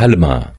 هلما